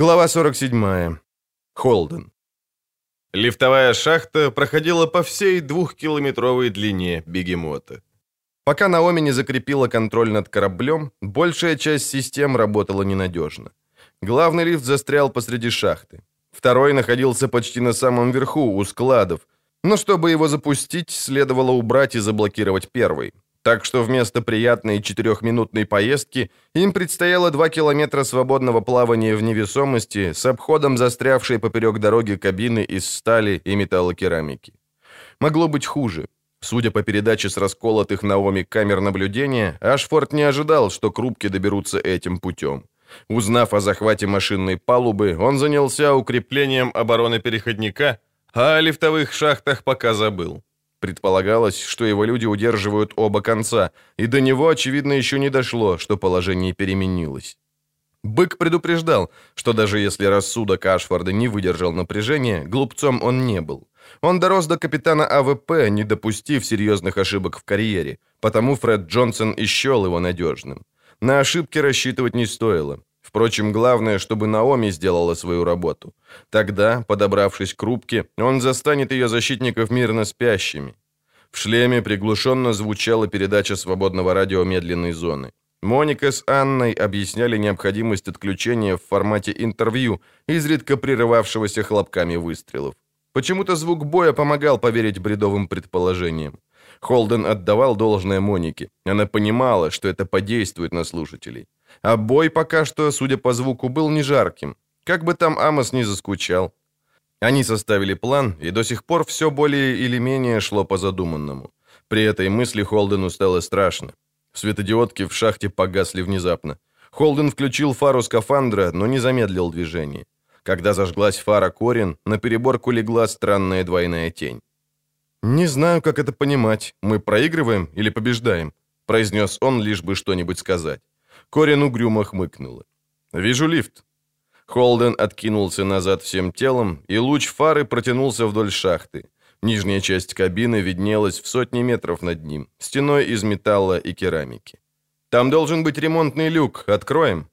Глава 47. Холден. Лифтовая шахта проходила по всей двухкилометровой длине бегемота. Пока Наоми не закрепила контроль над кораблем, большая часть систем работала ненадежно. Главный лифт застрял посреди шахты. Второй находился почти на самом верху, у складов, но чтобы его запустить, следовало убрать и заблокировать первый. Так что вместо приятной четырехминутной поездки им предстояло два километра свободного плавания в невесомости с обходом застрявшей поперек дороги кабины из стали и металлокерамики. Могло быть хуже. Судя по передаче с расколотых Наоми камер наблюдения, Ашфорд не ожидал, что крупки доберутся этим путем. Узнав о захвате машинной палубы, он занялся укреплением обороны переходника, а о лифтовых шахтах пока забыл. Предполагалось, что его люди удерживают оба конца, и до него, очевидно, еще не дошло, что положение переменилось. Бык предупреждал, что даже если рассудок Ашфорда не выдержал напряжения, глупцом он не был. Он дорос до капитана АВП, не допустив серьезных ошибок в карьере, потому Фред Джонсон и счел его надежным. На ошибки рассчитывать не стоило. Впрочем, главное, чтобы Наоми сделала свою работу. Тогда, подобравшись к рубке, он застанет ее защитников мирно спящими. В шлеме приглушенно звучала передача свободного радио медленной зоны. Моника с Анной объясняли необходимость отключения в формате интервью, изредка прерывавшегося хлопками выстрелов. Почему-то звук боя помогал поверить бредовым предположениям. Холден отдавал должное Монике. Она понимала, что это подействует на слушателей. А бой пока что, судя по звуку, был не жарким. Как бы там Амос не заскучал. Они составили план, и до сих пор все более или менее шло по задуманному. При этой мысли Холдену стало страшно. Светодиодки в шахте погасли внезапно. Холден включил фару скафандра, но не замедлил движение. Когда зажглась фара Корин, на переборку легла странная двойная тень. «Не знаю, как это понимать. Мы проигрываем или побеждаем?» произнес он, лишь бы что-нибудь сказать. Корин угрюмо хмыкнула. «Вижу лифт». Холден откинулся назад всем телом, и луч фары протянулся вдоль шахты. Нижняя часть кабины виднелась в сотни метров над ним, стеной из металла и керамики. «Там должен быть ремонтный люк. Откроем?»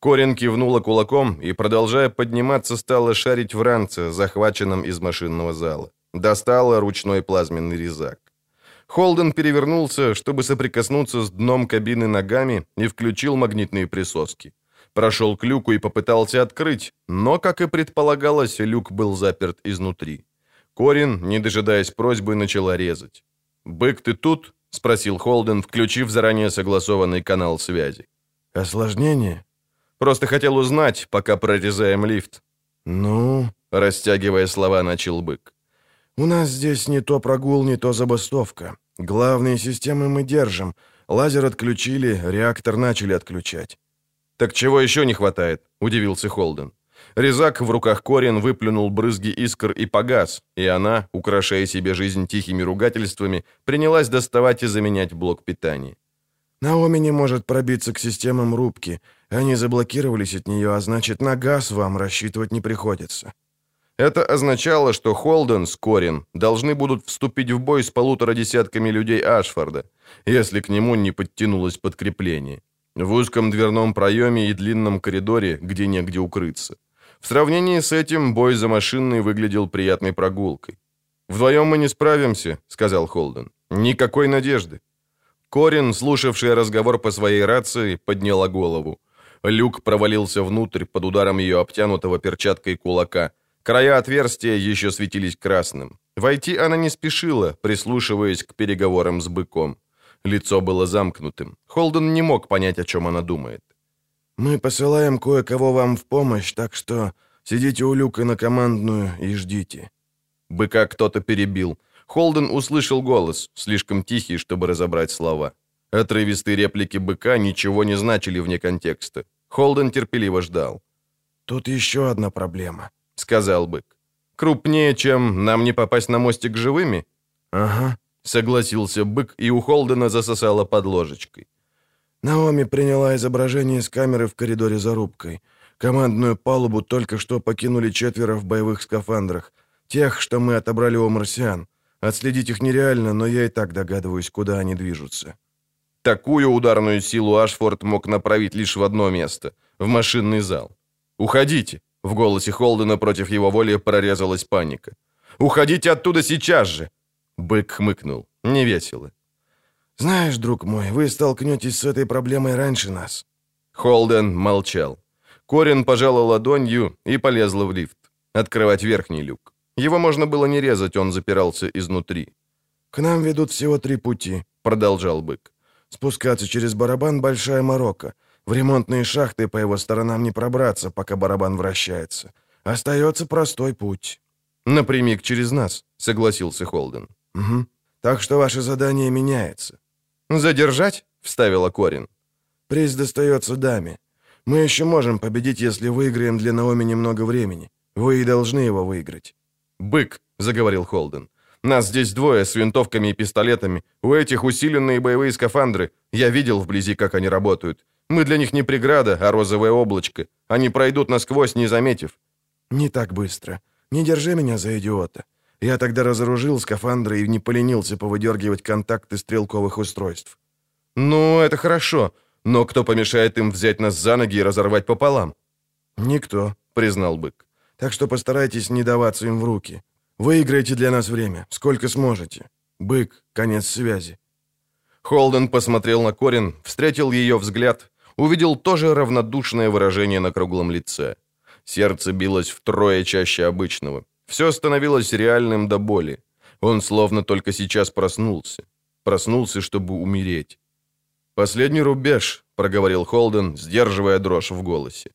Корин кивнула кулаком и, продолжая подниматься, стала шарить в ранце, захваченном из машинного зала. Достала ручной плазменный резак. Холден перевернулся, чтобы соприкоснуться с дном кабины ногами и включил магнитные присоски. Прошел к люку и попытался открыть, но, как и предполагалось, люк был заперт изнутри. Корин, не дожидаясь просьбы, начала резать. «Бык, ты тут?» — спросил Холден, включив заранее согласованный канал связи. «Осложнение?» «Просто хотел узнать, пока прорезаем лифт». «Ну?» — растягивая слова, начал бык. «У нас здесь не то прогул, не то забастовка. Главные системы мы держим. Лазер отключили, реактор начали отключать». «Так чего еще не хватает?» — удивился Холден. Резак в руках Корин выплюнул брызги искр и погас, и она, украшая себе жизнь тихими ругательствами, принялась доставать и заменять блок питания. «Наоми не может пробиться к системам рубки. Они заблокировались от нее, а значит, на газ вам рассчитывать не приходится». Это означало, что Холден с Корин должны будут вступить в бой с полутора десятками людей Ашфорда, если к нему не подтянулось подкрепление. В узком дверном проеме и длинном коридоре, где негде укрыться. В сравнении с этим бой за машиной выглядел приятной прогулкой. «Вдвоем мы не справимся», — сказал Холден. «Никакой надежды». Корин, слушавшая разговор по своей рации, подняла голову. Люк провалился внутрь под ударом ее обтянутого перчаткой кулака — Края отверстия еще светились красным. Войти она не спешила, прислушиваясь к переговорам с быком. Лицо было замкнутым. Холден не мог понять, о чем она думает. «Мы посылаем кое-кого вам в помощь, так что сидите у люка на командную и ждите». Быка кто-то перебил. Холден услышал голос, слишком тихий, чтобы разобрать слова. Отрывистые реплики быка ничего не значили вне контекста. Холден терпеливо ждал. «Тут еще одна проблема», — сказал бык. «Крупнее, чем нам не попасть на мостик живыми?» «Ага», — согласился бык, и у Холдена засосало под ложечкой. Наоми приняла изображение с камеры в коридоре за рубкой. Командную палубу только что покинули четверо в боевых скафандрах. Тех, что мы отобрали у марсиан. Отследить их нереально, но я и так догадываюсь, куда они движутся. Такую ударную силу Ашфорд мог направить лишь в одно место — в машинный зал. «Уходите!» — в голосе Холдена против его воли прорезалась паника. «Уходите оттуда сейчас же!» Бык хмыкнул. Невесело. «Знаешь, друг мой, вы столкнетесь с этой проблемой раньше нас». Холден молчал. Корин пожала ладонью и полезла в лифт. Открывать верхний люк. Его можно было не резать, он запирался изнутри. «К нам ведут всего три пути», — продолжал бык. «Спускаться через барабан — большая морока. В ремонтные шахты по его сторонам не пробраться, пока барабан вращается. Остается простой путь». «Напрямик через нас», — согласился Холден. «Угу. Так что ваше задание меняется». «Задержать?» — вставила Корин. «Приз достается даме. Мы еще можем победить, если выиграем для Наоми немного времени. Вы и должны его выиграть». «Бык», — заговорил Холден. «Нас здесь двое с винтовками и пистолетами. У этих усиленные боевые скафандры. Я видел вблизи, как они работают. Мы для них не преграда, а розовое облачко. Они пройдут насквозь, не заметив». «Не так быстро. Не держи меня за идиота. Я тогда разоружил скафандры и не поленился повыдергивать контакты стрелковых устройств». «Ну, это хорошо. Но кто помешает им взять нас за ноги и разорвать пополам?» «Никто», — признал бык. «Так что постарайтесь не даваться им в руки. Выиграйте для нас время, сколько сможете. Бык, конец связи». Холден посмотрел на Корин, встретил ее взгляд, увидел тоже равнодушное выражение на круглом лице. Сердце билось втрое чаще обычного. Все становилось реальным до боли. Он словно только сейчас проснулся. Проснулся, чтобы умереть. «Последний рубеж», — проговорил Холден, сдерживая дрожь в голосе.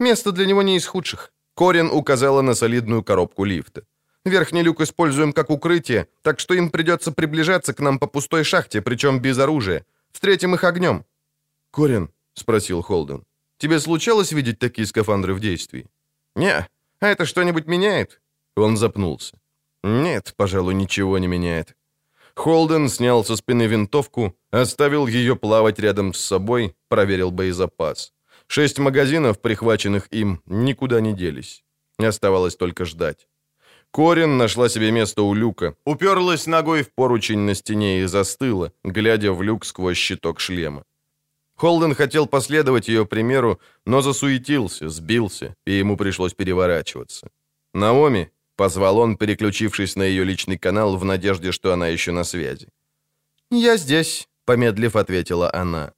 «Место для него не из худших». Корин указала на солидную коробку лифта. «Верхний люк используем как укрытие, так что им придется приближаться к нам по пустой шахте, причем без оружия. Встретим их огнем». «Корин», — спросил Холден, — «тебе случалось видеть такие скафандры в действии?» «Не. А это что-нибудь меняет?» Он запнулся. «Нет, пожалуй, ничего не меняет. Холден снял со спины винтовку, оставил ее плавать рядом с собой, проверил боезапас. Шесть магазинов, прихваченных им, никуда не делись. Оставалось только ждать. Корин нашла себе место у люка, уперлась ногой в поручень на стене и застыла, глядя в люк сквозь щиток шлема. Холден хотел последовать ее примеру, но засуетился, сбился, и ему пришлось переворачиваться. Наоми, Позвал он, переключившись на ее личный канал в надежде, что она еще на связи. «Я здесь», — помедлив ответила она.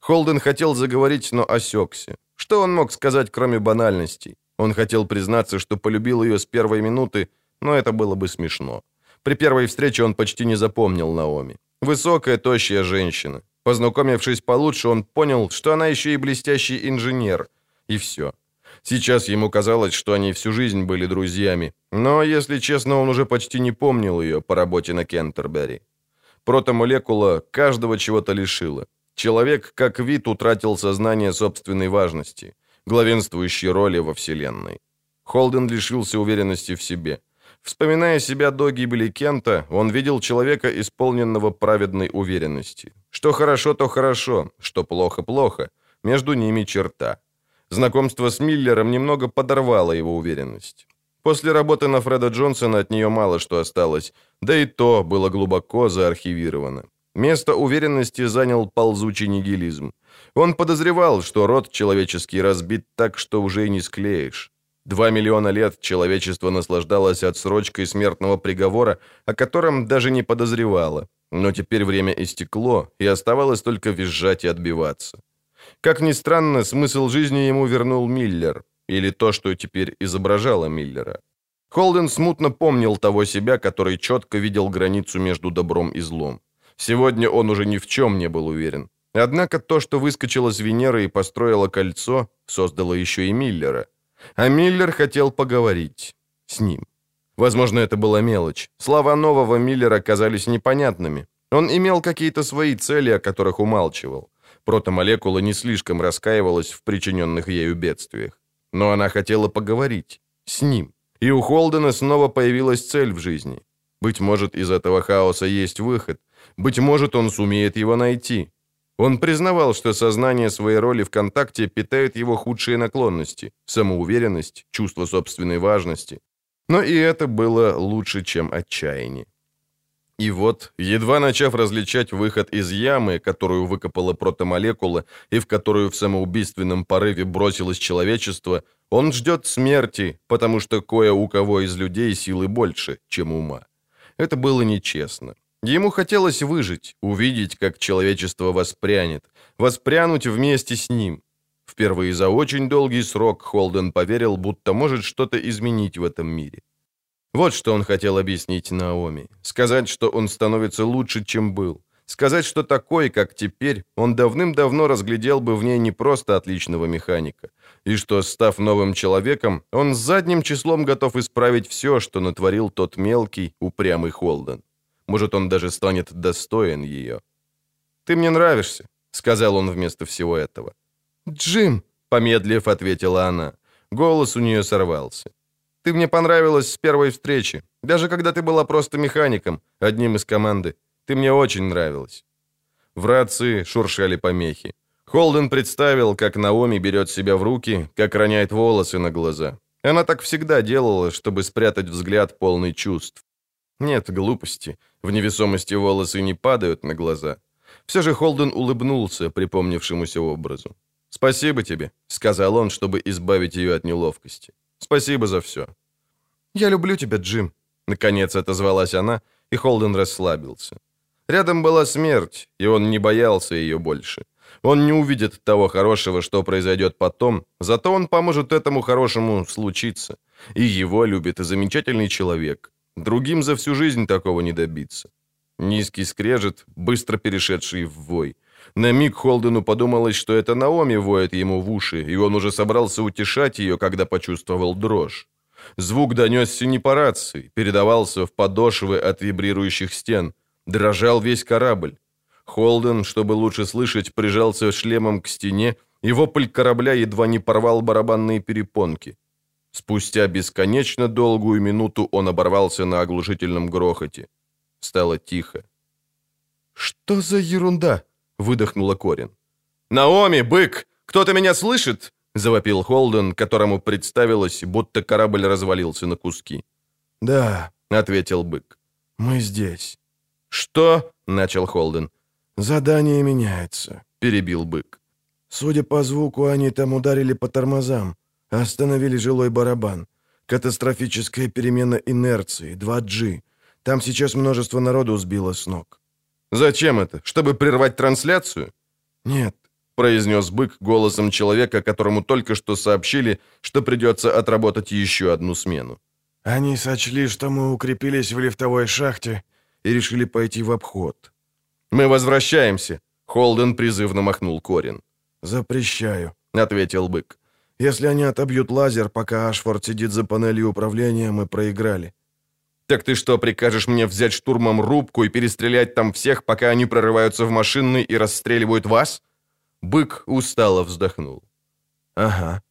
Холден хотел заговорить, но осекся. Что он мог сказать, кроме банальностей? Он хотел признаться, что полюбил ее с первой минуты, но это было бы смешно. При первой встрече он почти не запомнил Наоми. Высокая, тощая женщина. Познакомившись получше, он понял, что она еще и блестящий инженер. И все. Сейчас ему казалось, что они всю жизнь были друзьями, но, если честно, он уже почти не помнил ее по работе на Кентербери. Протомолекула каждого чего-то лишила. Человек, как вид, утратил сознание собственной важности, главенствующей роли во Вселенной. Холден лишился уверенности в себе. Вспоминая себя до гибели Кента, он видел человека, исполненного праведной уверенности. Что хорошо, то хорошо, что плохо, плохо. Между ними черта. Знакомство с Миллером немного подорвало его уверенность. После работы на Фреда Джонсона от нее мало что осталось, да и то было глубоко заархивировано. Место уверенности занял ползучий нигилизм. Он подозревал, что род человеческий разбит так, что уже и не склеишь. Два миллиона лет человечество наслаждалось отсрочкой смертного приговора, о котором даже не подозревало. Но теперь время истекло, и оставалось только визжать и отбиваться. Как ни странно, смысл жизни ему вернул Миллер, или то, что теперь изображало Миллера. Холден смутно помнил того себя, который четко видел границу между добром и злом. Сегодня он уже ни в чем не был уверен. Однако то, что выскочило с Венеры и построило кольцо, создало еще и Миллера. А Миллер хотел поговорить с ним. Возможно, это была мелочь. Слова нового Миллера казались непонятными. Он имел какие-то свои цели, о которых умалчивал. Протомолекула не слишком раскаивалась в причиненных ею бедствиях. Но она хотела поговорить. С ним. И у Холдена снова появилась цель в жизни. Быть может, из этого хаоса есть выход. Быть может, он сумеет его найти. Он признавал, что сознание своей роли в контакте питает его худшие наклонности, самоуверенность, чувство собственной важности. Но и это было лучше, чем отчаяние. И вот, едва начав различать выход из ямы, которую выкопала протомолекула и в которую в самоубийственном порыве бросилось человечество, Он ждет смерти, потому что кое у кого из людей силы больше, чем ума. Это было нечестно. Ему хотелось выжить, увидеть, как человечество воспрянет, воспрянуть вместе с ним. Впервые за очень долгий срок Холден поверил, будто может что-то изменить в этом мире. Вот что он хотел объяснить Наоми. Сказать, что он становится лучше, чем был. Сказать, что такой, как теперь, он давным-давно разглядел бы в ней не просто отличного механика, и что, став новым человеком, он с задним числом готов исправить все, что натворил тот мелкий, упрямый Холден. Может, он даже станет достоин ее. «Ты мне нравишься», — сказал он вместо всего этого. «Джим», — помедлив, ответила она. Голос у нее сорвался. «Ты мне понравилась с первой встречи, даже когда ты была просто механиком, одним из команды. Ты мне очень нравилась». В рации шуршали помехи. Холден представил, как Наоми берет себя в руки, как роняет волосы на глаза. Она так всегда делала, чтобы спрятать взгляд полный чувств. Нет глупости. В невесомости волосы не падают на глаза. Все же Холден улыбнулся припомнившемуся образу. «Спасибо тебе», — сказал он, чтобы избавить ее от неловкости. «Спасибо за все». «Я люблю тебя, Джим», — наконец отозвалась она, и Холден расслабился. Рядом была смерть, и он не боялся ее больше. Он не увидит того хорошего, что произойдет потом, зато он поможет этому хорошему случиться. И его любит и замечательный человек. Другим за всю жизнь такого не добиться. Низкий скрежет, быстро перешедший в вой. На миг Холдену подумалось, что это Наоми воет ему в уши, и он уже собрался утешать ее, когда почувствовал дрожь. Звук донесся не по рации, передавался в подошвы от вибрирующих стен. Дрожал весь корабль. Холден, чтобы лучше слышать, прижался шлемом к стене, и вопль корабля едва не порвал барабанные перепонки. Спустя бесконечно долгую минуту он оборвался на оглушительном грохоте. Стало тихо. «Что за ерунда?» — выдохнула Корин. «Наоми, бык! Кто-то меня слышит?» — завопил Холден, которому представилось, будто корабль развалился на куски. «Да», — ответил бык. «Мы здесь». «Что?» — начал Холден. «Задание меняется», — перебил бык. «Судя по звуку, они там ударили по тормозам, остановили жилой барабан. Катастрофическая перемена инерции, 2G. Там сейчас множество народу сбило с ног». «Зачем это? Чтобы прервать трансляцию?» «Нет», — произнес бык голосом человека, которому только что сообщили, что придется отработать еще одну смену. «Они сочли, что мы укрепились в лифтовой шахте и решили пойти в обход. «Мы возвращаемся!» Холден призывно махнул Корин. «Запрещаю», — ответил бык. «Если они отобьют лазер, пока Ашфорд сидит за панелью управления, мы проиграли». «Так ты что, прикажешь мне взять штурмом рубку и перестрелять там всех, пока они прорываются в машинный и расстреливают вас?» Бык устало вздохнул. «Ага»,